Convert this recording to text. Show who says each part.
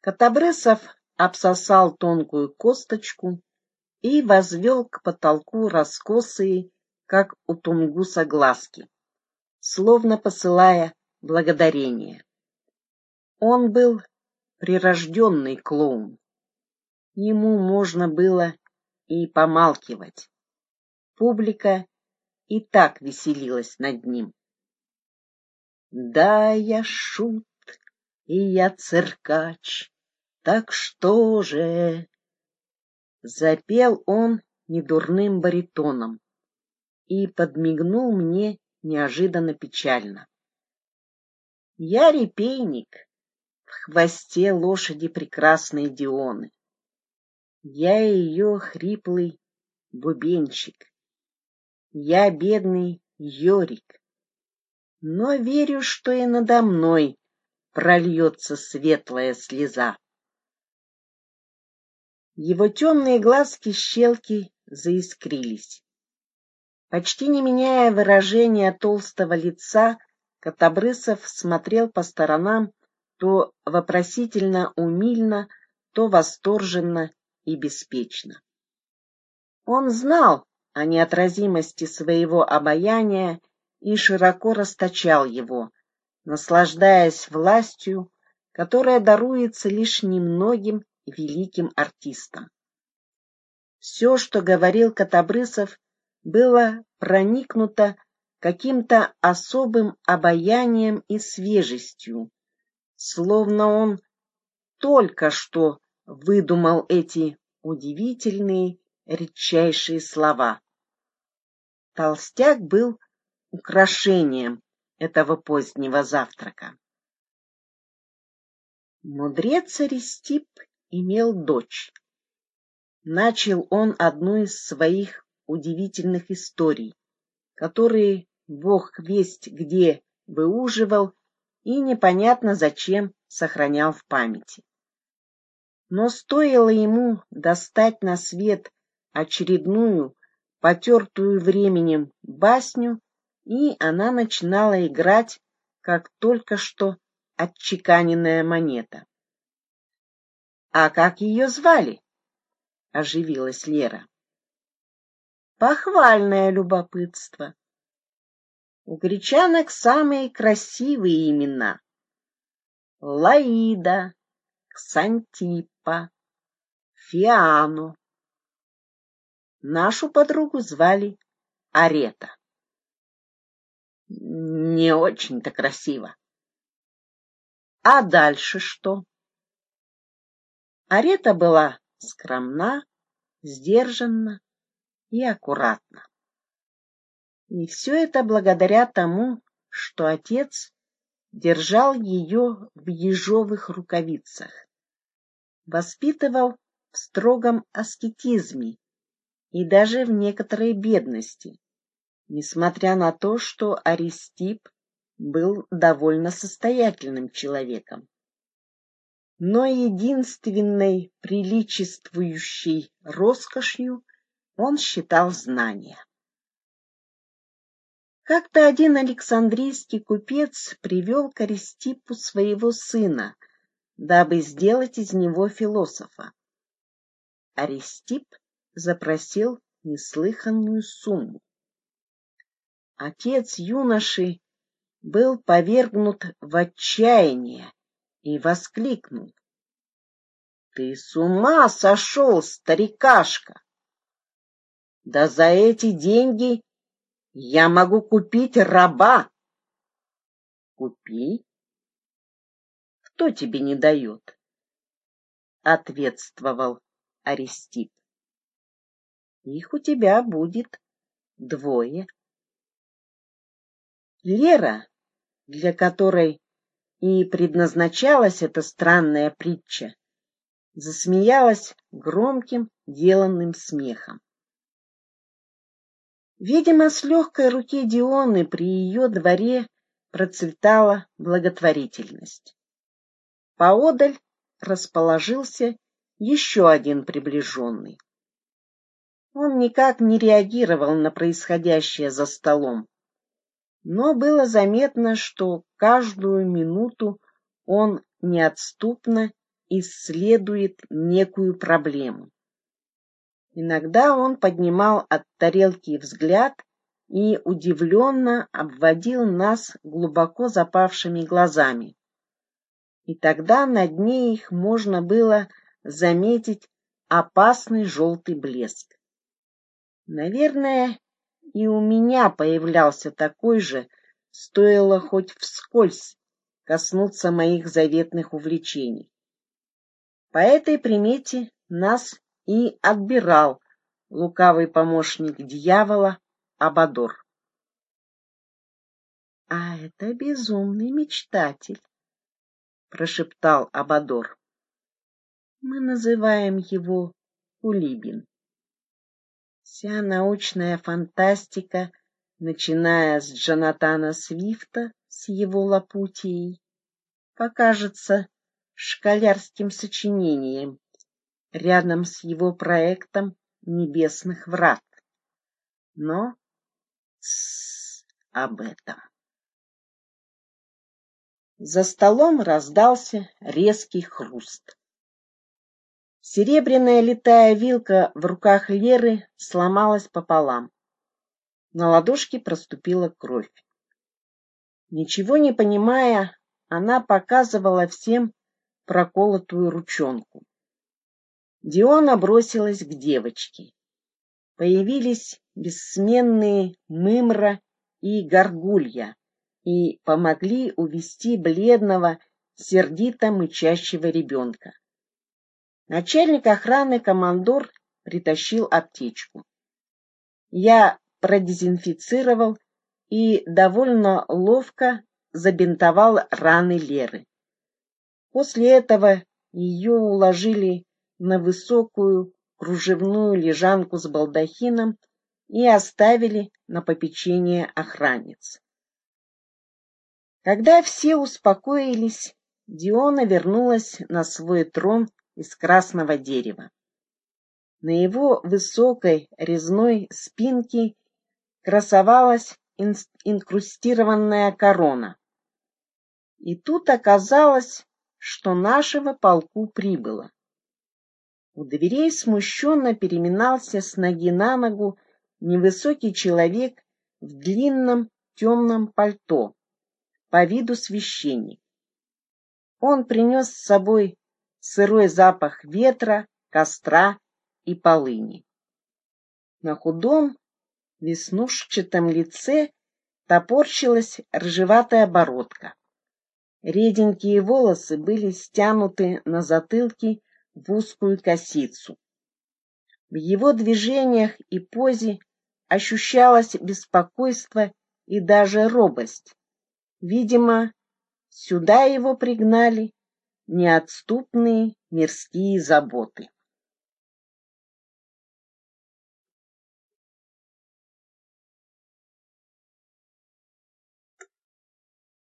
Speaker 1: Котобрысов обсосал тонкую косточку и возвел к потолку раскосые, как у тунгуса, глазки, словно посылая благодарение. Он был прирожденный клоун. Ему можно было и помалкивать. Публика и так веселилась над ним. Да, я шут, и я циркач, так что же? Запел он недурным баритоном и подмигнул мне неожиданно печально. Я репейник, в хвосте лошади прекрасной Дионы. Я ее хриплый бубенчик. Я бедный Йорик. Но верю, что и надо мной прольется светлая слеза. Его темные глазки-щелки заискрились. Почти не меняя выражения толстого лица, Котобрысов смотрел по сторонам то вопросительно умильно, то восторженно и беспечно. Он знал о неотразимости своего обаяния и широко расточал его, наслаждаясь властью, которая даруется лишь немногим великим артистам. Все, что говорил Котобрысов, было проникнуто каким-то особым обаянием и свежестью, словно он только что выдумал эти удивительные редчайшие слова. Толстяк был украшением этого позднего завтрака. Мудрец Аристип имел дочь. Начал он одну из своих удивительных историй, которые бог весть где выуживал и непонятно зачем сохранял в памяти. Но стоило ему достать на свет очередную, потертую временем басню, и она начинала играть, как только что отчеканенная монета. — А как ее звали? — оживилась Лера. — Похвальное любопытство. У гречанок самые красивые имена. Лаида, Ксантипа, Фиану. Нашу подругу звали Арета. Не очень-то красиво. А дальше что? Арета была скромна, сдержанна и аккуратна. И все это благодаря тому, что отец держал ее в ежовых рукавицах, воспитывал в строгом аскетизме и даже в некоторой бедности, несмотря на то, что Аристип был довольно состоятельным человеком. Но единственной приличествующей роскошью он считал знания. Как-то один александрийский купец привел к Аристипу своего сына, дабы сделать из него философа. Аристип запросил неслыханную сумму. Отец юноши был повергнут в отчаяние и воскликнул. — Ты с ума сошел, старикашка! Да за эти деньги я могу купить раба. Купи. Кто тебе не дает? Ответствовал Аристип. Их у тебя будет двое. Лера, для которой и предназначалась эта странная притча, засмеялась громким деланным смехом. Видимо, с легкой руки Дионы при ее дворе процветала благотворительность. Поодаль расположился еще один приближенный. Он никак не реагировал на происходящее за столом, но было заметно, что каждую минуту он неотступно исследует некую проблему. Иногда он поднимал от тарелки взгляд и удивленно обводил нас глубоко запавшими глазами. И тогда на дне их можно было заметить опасный желтый блеск. Наверное, и у меня появлялся такой же, стоило хоть вскользь коснуться моих заветных увлечений. По этой примете нас и отбирал лукавый помощник дьявола Абадор. — А это безумный мечтатель, — прошептал Абадор. — Мы называем его Кулибин. Вся научная фантастика, начиная с Джонатана Свифта с его Лапутией, покажется школярским сочинением рядом с его проектом небесных врат. Но об этом. За столом раздался резкий хруст. Серебряная летая вилка в руках Леры сломалась пополам. На ладошке проступила кровь. Ничего не понимая, она показывала всем проколотую ручонку. Диона бросилась к девочке. Появились бессменные Мымра и Горгулья и помогли увести бледного, сердито мычащего ребенка. Начальник охраны командор притащил аптечку. Я продезинфицировал и довольно ловко забинтовал раны Леры. После этого ее уложили на высокую кружевную лежанку с балдахином и оставили на попечение охранниц. Когда все успокоились, Диона вернулась на свой трон из красного дерева. На его высокой резной спинке красовалась инкрустированная корона. И тут оказалось, что нашего полку прибыло. У дверей смущенно переминался с ноги на ногу невысокий человек в длинном темном пальто, по виду священник. Он принес с собой сырой запах ветра, костра и полыни. На худом, веснушчатом лице топорщилась рыжеватая бородка. Реденькие волосы были стянуты на затылке в узкую косицу. В его движениях и позе ощущалось беспокойство и даже робость. Видимо, сюда его пригнали неотступные мирские заботы.